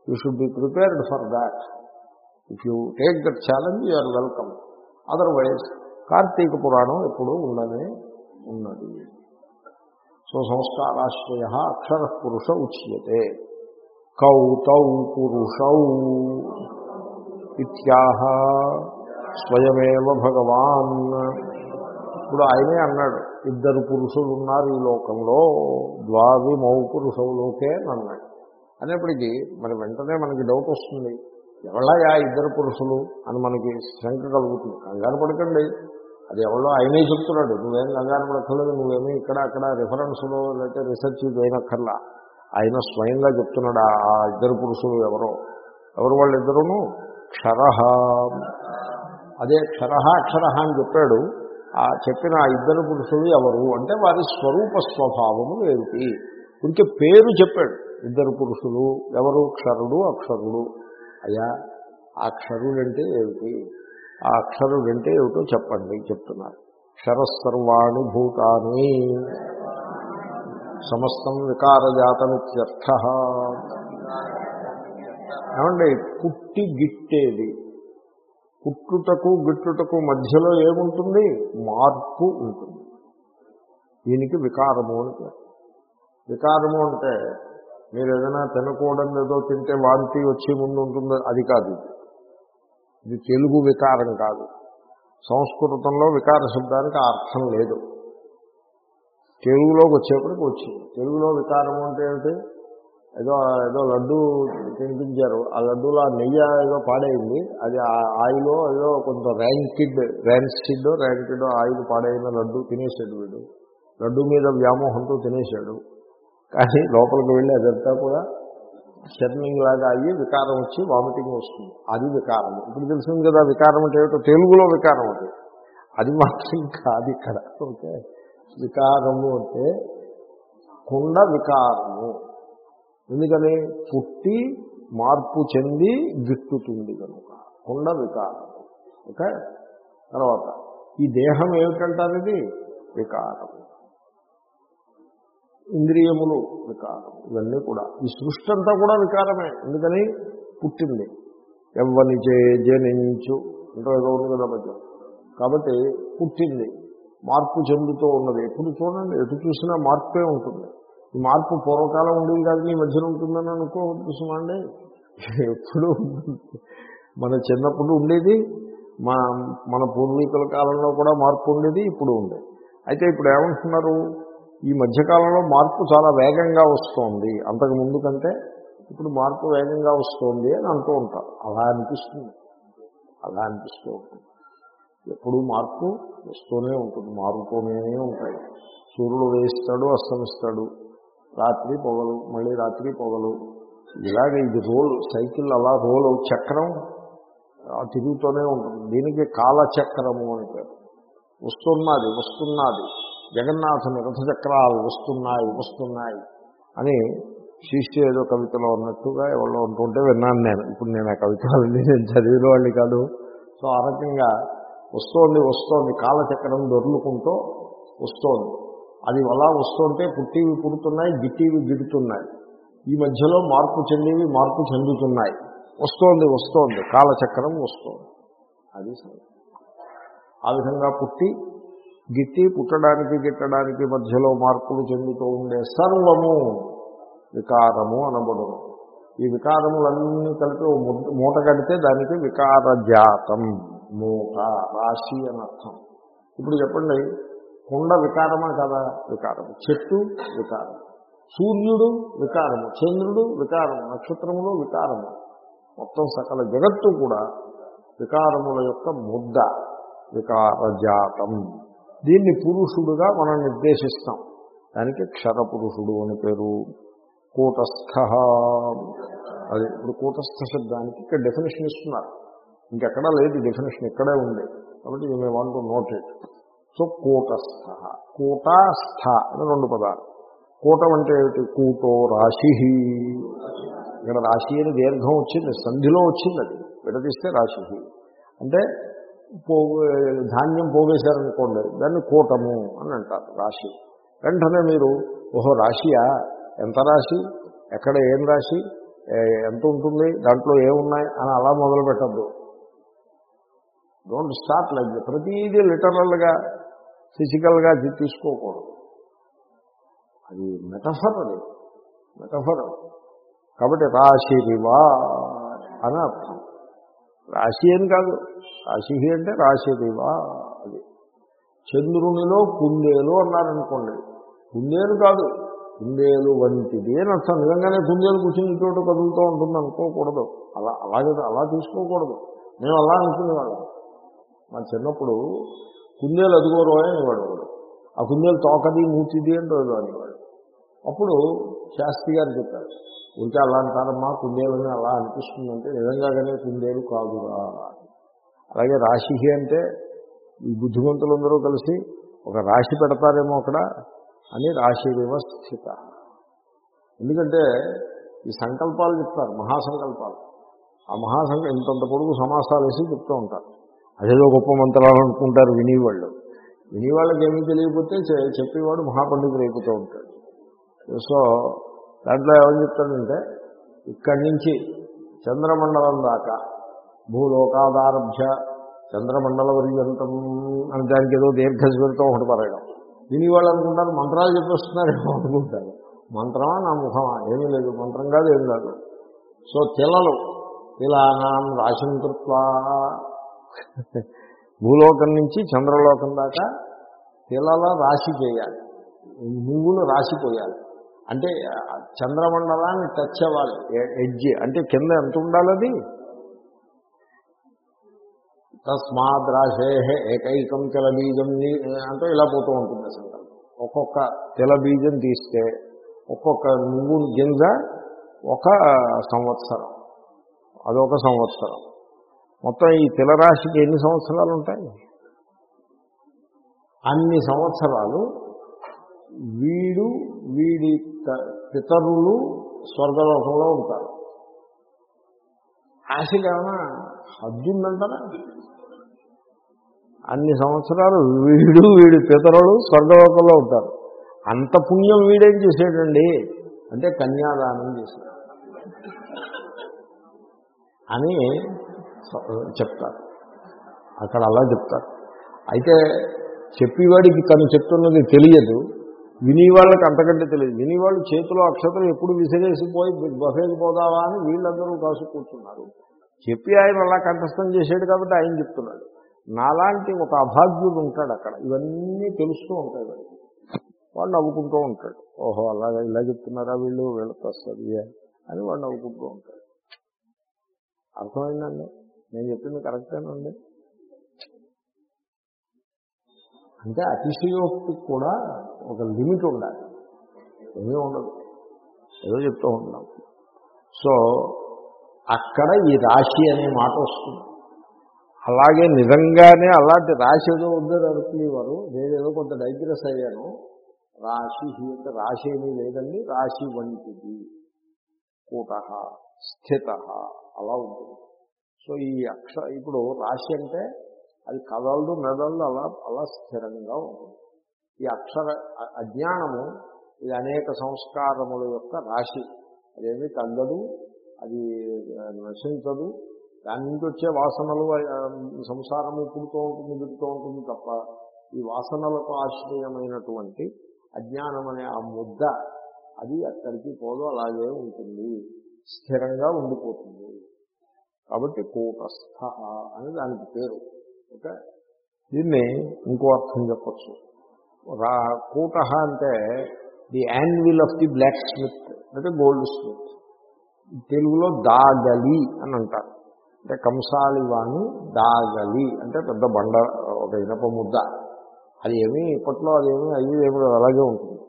you should be prepared for that if you take that challenge you are welcome otherwise Karthika Puranam ఎప్పుడూ ఉండనే ఉన్నది. సో సంస్కారాశ్రయ అక్షర పురుష ఉచ్యతే. కౌతౌ పురుషౌ ఇత్యాహ స్వయమేవ భగవాన్. ఇప్పుడు ఆయనే అన్నాడు ఇద్దరు పురుషులు ఉన్నారు ఈ లోకంలో ద్వావి మౌ పురుషులోకే అన్నాడు. అనేప్పటికీ మరి వెంటనే మనకి డౌట్ వస్తుంది ఎవళ్ళయా ఇద్దరు పురుషులు అని మనకి శంక కలుగుతుంది. కంగారు పడకండి. అది ఎవరో ఆయనే చెప్తున్నాడు. నువ్వేం కంగారు పడక్కర్లేదు నువ్వేమీ ఇక్కడ అక్కడ రిఫరెన్స్లో లేకపోతే రీసెర్చ్ చేయనక్కర్లా. ఆయన స్వయంగా చెప్తున్నాడు ఆ ఇద్దరు పురుషులు ఎవరో. ఎవరు వాళ్ళిద్దరును? క్షర అదే క్షరహ అక్షరహ అని చెప్పాడు. ఆ చెప్పిన ఆ ఇద్దరు పురుషులు ఎవరు? అంటే వారి స్వరూప స్వభావము ఏమిటి ఇంకే పేరు చెప్పాడు. ఇద్దరు పురుషులు ఎవరు? క్షరుడు అక్షరుడు. అయ్యా ఆ క్షరుడు అంటే ఏమిటి? ఆ అక్షరుడంటే ఏమిటో చెప్పండి చెప్తున్నారు. క్షరసర్వాణి భూతాని సమస్తం వికారజాతమిత్యర్థ. ఏమండి పుట్టి గిట్టేది. పుట్టుటకు గిట్టుటకు మధ్యలో ఏముంటుంది? మార్పు ఉంటుంది. దీనికి వికారము అని పేరు. వికారము అంటే మీరు ఏదైనా తినకూడదు ఏదో తింటే వాంతి వచ్చే ముందు ఉంటుంది అది కాదు ఇది తెలుగు వికారం కాదు. సంస్కృతంలో వికార శబ్దానికి ఆ అర్థం లేదు. తెలుగులోకి వచ్చేప్పటికి వచ్చింది. తెలుగులో వికారం అంటే ఏమిటి? ఏదో ఏదో లడ్డు తినిపించారు. ఆ లడ్డూలో ఆ నెయ్యి ఏదో పాడైంది. అది ఆ ఆయిల్ ఏదో కొంత ర్యాంకిడ్ ర్యాన్సిడ్ ర్యాంకిడ్ ఆయిల్ పాడైన లడ్డు తినేసాడు వీడు. లడ్డు మీద వ్యామోహంతో తినేశాడు. కానీ లోపలికి వెళ్ళి అదంతా కూడా షర్మింగ్ లాగా అయ్యి వికారం వచ్చి వామిటింగ్ వస్తుంది. అది వికారం. ఇప్పుడు తెలిసింది కదా వికారం అంటే ఏమిటో? తెలుగులో వికారం అది. అది మాత్రం కాదు ఇక్కడ. ఓకే? వికారము అంటే కుండ వికారము. ఎందుకని? పుట్టి మార్పు చెంది గిట్టుతుంది కనుక. కుండ వికారము. ఓకే? తర్వాత ఈ దేహం ఏమిటంటారు ఇది? వికారం ఇంద్రియములు వికారం. ఇవన్నీ కూడా. ఈ సృష్టి అంతా కూడా వికారమే. ఎందుకని? పుట్టింది. ఎవ్వని చే జనించు. అంటే ఏదో ఉంది కదా మధ్య. కాబట్టి పుట్టింది. మార్పు చెందుతూ ఉన్నది. ఎప్పుడు చూడండి. ఎటు చూసినా మార్పే ఉంటుంది. ఈ మార్పు పూర్వకాలం ఉండేది కాదు ఈ మధ్యన ఉంటుందని అనుకోవచ్చుమండి ఎప్పుడు మన చిన్నప్పుడు ఉండేది మన మన పూర్వీకుల కాలంలో కూడా మార్పు ఉండేది ఇప్పుడు ఉండేది. అయితే ఇప్పుడు ఏమంటున్నారు? ఈ మధ్యకాలంలో మార్పు చాలా వేగంగా వస్తోంది. అంతకు ముందు కంటే ఇప్పుడు మార్పు వేగంగా వస్తోంది అని అంటూ ఉంటారు అలా అనిపిస్తుంది. అలా అనిపిస్తూ ఉంటుంది. ఎప్పుడు మార్పు వస్తూనే ఉంటుంది. మారుతూనే ఉంటాయి. సూర్యుడు వేయిస్తాడు అస్తమిస్తాడు. రాత్రి పొగలు మళ్ళీ రాత్రి పొగలు. ఇలాగే ఇది రోల్ సైకిల్ అలా రోల్ చక్రం తిరుగుతూనే ఉంటుంది. దీనికి కాలచక్రము అని పేరు. వస్తున్నది వస్తున్నది. జగన్నాథుని రథచక్రాలు వస్తున్నాయి వస్తున్నాయి అని శిష్యు ఏదో కవితలో ఉన్నట్టుగా ఎవరో ఉంటుంటే విన్నాను నేను. ఇప్పుడు నేను ఆ కవితలన్నీ నేను చదివిన వాళ్ళు కాదు. సో ఆ రకంగా వస్తోంది వస్తోంది కాలచక్రం దొర్లుకుంటూ వస్తోంది. అది అలా వస్తుంటే పుట్టివి పుడుతున్నాయి గిట్టివి గిడుతున్నాయి. ఈ మధ్యలో మార్పు చెందివి మార్పు చెందుతున్నాయి. వస్తోంది వస్తోంది కాలచక్రం వస్తోంది. అది ఆ విధంగా పుట్టి గిట్టి పుట్టడానికి గిట్టడానికి మధ్యలో మార్పులు చెందుతూ ఉండే సర్వము వికారము అనబడును. ఈ వికారములన్నీ కలిపి మూట కడితే దానికి వికారజాతం మూట రాశి అనర్థం ఇప్పుడు చెప్పండి కుండ వికారమా కదా? వికారము. చెట్టు వికారం. సూర్యుడు వికారము. చంద్రుడు వికారము. నక్షత్రములు వికారము. మొత్తం సకల జగత్తు కూడా వికారముల యొక్క ముద్ద వికారజాతం. దీన్ని పురుషుడుగా మనం నిర్దేశిస్తాం. దానికి క్షరపురుషుడు అని పేరు. కూటస్థ. అది ఇప్పుడు కూటస్థ శబ్దానికి ఇక్కడ డెఫినేషన్ ఇస్తున్నారు. ఇంకెక్కడా లేదు డెఫినేషన్ ఇక్కడే ఉంది. కాబట్టి మేము వాంట్ నోట్ ఇట్ సో కూటస్థ. కూటాస్థ అని రెండు పదాలు. కూటం అంటే ఏమిటి? కూటో రాశి. ఇక్కడ రాశి అని దీర్ఘం వచ్చింది సంధిలో వచ్చింది అది. విడదీస్తే రాశి. అంటే పో ధాన్యం పోగేశారనుకోండి దాన్ని కూటము అని అంటారు రాశి. వెంటనే మీరు ఓహో రాశియా? ఎంత రాశి? ఎక్కడ ఏం రాశి? ఎంత ఉంటుంది? దాంట్లో ఏమున్నాయి? అని అలా మొదలు పెట్టద్దు డోంట్ స్టార్ట్ లైక్ ప్రతిదీ లిటరల్గా ఫిజికల్గా తీసుకోకూడదు. అది మెటఫర్ అది. మెటఫర్ కాబట్టి రాశిరివా అని అర్థం. రాశి అని కాదు. రాశి అంటే రాశిదేవా అది. చంద్రునిలో కుందేలు అన్నారనుకోండి. కుందేలు కాదు కుందేలు వంటిది అని అర్థం. నిజంగానే కుందేలు కూర్చుని చోటు కదులుతూ ఉంటుంది అనుకోకూడదు. అలా అలాగే అలా తీసుకోకూడదు. నేను అలా అనుకునేవాళ్ళం మా చిన్నప్పుడు కుందేలు అదిగోరో అనేవాడు ఆ కుందేలు తోకది మూతిది అని రోజు అనేవాడు. అప్పుడు శాస్త్రి గారు చెప్పారు ఉంటే అలా అంటారమ్మా కుందేలని అలా అనిపిస్తుందంటే నిజంగానే కుందేలు కాదురా అలాగే రాశి అంటే ఈ బుద్ధిమంతులందరూ కలిసి ఒక రాశి పెడతారేమో అక్కడ అని రాశి వ్యవస్థిత ఎందుకంటే ఈ సంకల్పాలు చెప్తారు మహాసంకల్పాలు. ఆ మహాసంక ఇంతంత పొడుగు సమాసాలు వేసి చెప్తూ ఉంటారు. అదేదో గొప్ప మంత్రాలు అనుకుంటారు వినేవాళ్ళు. వినేవాళ్ళకి ఏమీ తెలియకపోతే చెప్పేవాడు మహాపండితులు అయిపోతూ ఉంటాడు. సో దాంట్లో ఏమని చెప్తాడంటే ఇక్కడి నుంచి చంద్రమండలం దాకా భూలోకాదారభ్య చంద్రమండల పర్యంతం అని దానికి ఏదో దీర్ఘస్వరితో ఒకటి పరగడం. దీని వాళ్ళు అనుకుంటారు మంత్రాలు చెప్పేస్తున్నారేమో అనుకుంటారు. మంత్రమా నా ముఖమా? ఏమీ లేదు మంత్రం కాదు ఏం కాదు. సో తెలలు తిలానాం రాశం కృత్వ. భూలోకం నుంచి చంద్రలోకం దాకా తిలల రాశి చేయాలి. నువ్వులు రాసిపోయాలి అంటే చంద్రమండలాన్ని టచ్ అవ్వాలి. ఎడ్జ్ అంటే కింద ఎంత ఉండాలి అది తస్మాత్ రాశే ఏకైకం తెలబీజం అంటే అంటూ ఇలా పోతూ ఉంటుంది సంకల్పం. ఒక్కొక్క తెల బీజం తీస్తే ఒక్కొక్క నువ్వు గింజ ఒక సంవత్సరం. అదొక సంవత్సరం. మొత్తం ఈ తెలరాశికి ఎన్ని సంవత్సరాలు ఉంటాయి? అన్ని సంవత్సరాలు వీడు వీడి పితరులు స్వర్గలోకంలో ఉంటారు. ఆశకేమైనా హద్దుందంటారా అన్ని సంవత్సరాలు వీడు వీడి పితరులు స్వర్గలోకంలో ఉంటారు. అంత పుణ్యం వీడేం చేసేటండి అంటే కన్యాదానం చేశాడు. అని చెప్తారు. అక్కడ అలా చెప్తారు. అయితే చెప్పేవాడికి తను చెప్తున్నది తెలియదు. వినేవాళ్ళకి అంతకంటే తెలియదు. వినేవాళ్ళు చేతిలో అక్షతలు ఎప్పుడు విసిరేసిపోయి బఫేకి పోదావా అని వీళ్ళందరూ కాసు కూర్చున్నారు. చెప్పి ఆయన అలా కంఠస్థం చేశాడు కాబట్టి ఆయన చెప్తున్నాడు. నాలాంటి ఒక అభాగ్యుడు ఉంటాడు అక్కడ. ఇవన్నీ తెలుస్తూ ఉంటాయి వాడికి. వాడు నవ్వుకుంటూ ఉంటాడు. ఓహో అలాగా ఇలా చెప్తున్నారా వీళ్ళు? వీళ్ళకి వస్తుంది అని వాడు నవ్వుకుంటూ ఉంటాడు. అర్థమైందండి? నేను చెప్పింది కరెక్టేనండి అంటే అతిశయోక్తి కూడా ఒక లిమిట్ ఉండాలి. ఏమీ ఉండదు. ఏదో చెప్తూ ఉంటాం సో అక్కడ ఈ రాశి అనే మాట వస్తుంది. అలాగే నిజంగానే అలాంటి రాశి ఏదో ఉందని అనుకునేవారు. నేనేదో కొంత డైగ్రెస్ అయ్యాను. రాశి అంటే రాశి ఏమీ లేదండి. రాశి వంటిది. కూట స్థిత అలా ఉంటుంది. సో ఈ అక్ష ఇప్పుడు రాశి అంటే అది కదలదు మెదళ్ళు అలా అలా స్థిరంగా ఉంటుంది. ఈ అక్షర అజ్ఞానము ఇది అనేక సంస్కారముల యొక్క రాశి. అదేమి తగ్గదు అది నశించదు. దాని నుంచి వచ్చే వాసనలు సంసారము పుడుతూ ఉంటుంది దిగుతూ ఉంటుంది తప్ప ఈ వాసనలకు ఆశ్రయమైనటువంటి అజ్ఞానం అనే ఆ ముద్ద అది అక్కడికి పోదు అలాగే ఉంటుంది. స్థిరంగా ఉండిపోతుంది. కాబట్టి కూటస్థ అని దానికి పేరు. ఓకే? దీన్ని ఇంకో అర్థం చెప్పచ్చు. రా కూట అంటే the anvil of the blacksmith అంటే గోల్డ్ స్మిత్ తెలుగులో దాగలి అని అంటారు. అంటే కంసాలి వాణి దాగలి అంటే పెద్ద బండ ఒక ఇనప ముద్ద. అది ఏమీ ఇప్పట్లో అదేమీ అవి ఏమి అలాగే ఉంటుంది.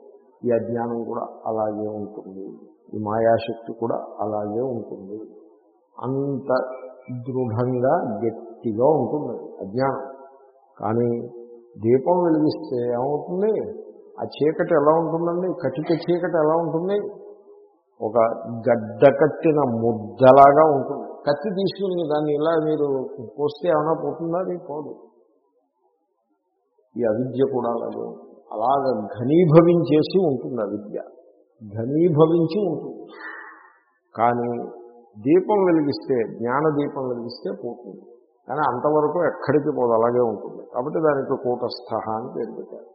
ఈ అజ్ఞానం కూడా అలాగే ఉంటుంది. ఈ మాయాశక్తి కూడా అలాగే ఉంటుంది. అంత దృఢంగా గట్టిగా ఉంటుంది అజ్ఞానం. కానీ దీపం వెలిగిస్తే ఏమవుతుంది? ఆ చీకటి ఎలా ఉంటుందండి? కటిక చీకటి ఎలా ఉంటుంది? ఒక గడ్డ కట్టిన ముద్దలాగా ఉంటుంది. కత్తి తీసుకుని దాన్ని ఇలా మీరు పోస్తే ఏమైనా పోతుందా? అది పోదు. ఈ అవిద్య కూడా అలాగే అలాగ ఘనీభవించేసి ఉంటుంది అవిద్య. ఘనీభవించి ఉంటుంది. కానీ దీపం వెలిగిస్తే జ్ఞాన దీపం వెలిగిస్తే పోతుంది. కానీ అంతవరకు ఎక్కడికి పోదు అలాగే ఉంటుంది. కాబట్టి దానికి కూటస్థ అని పేరు పెట్టారు.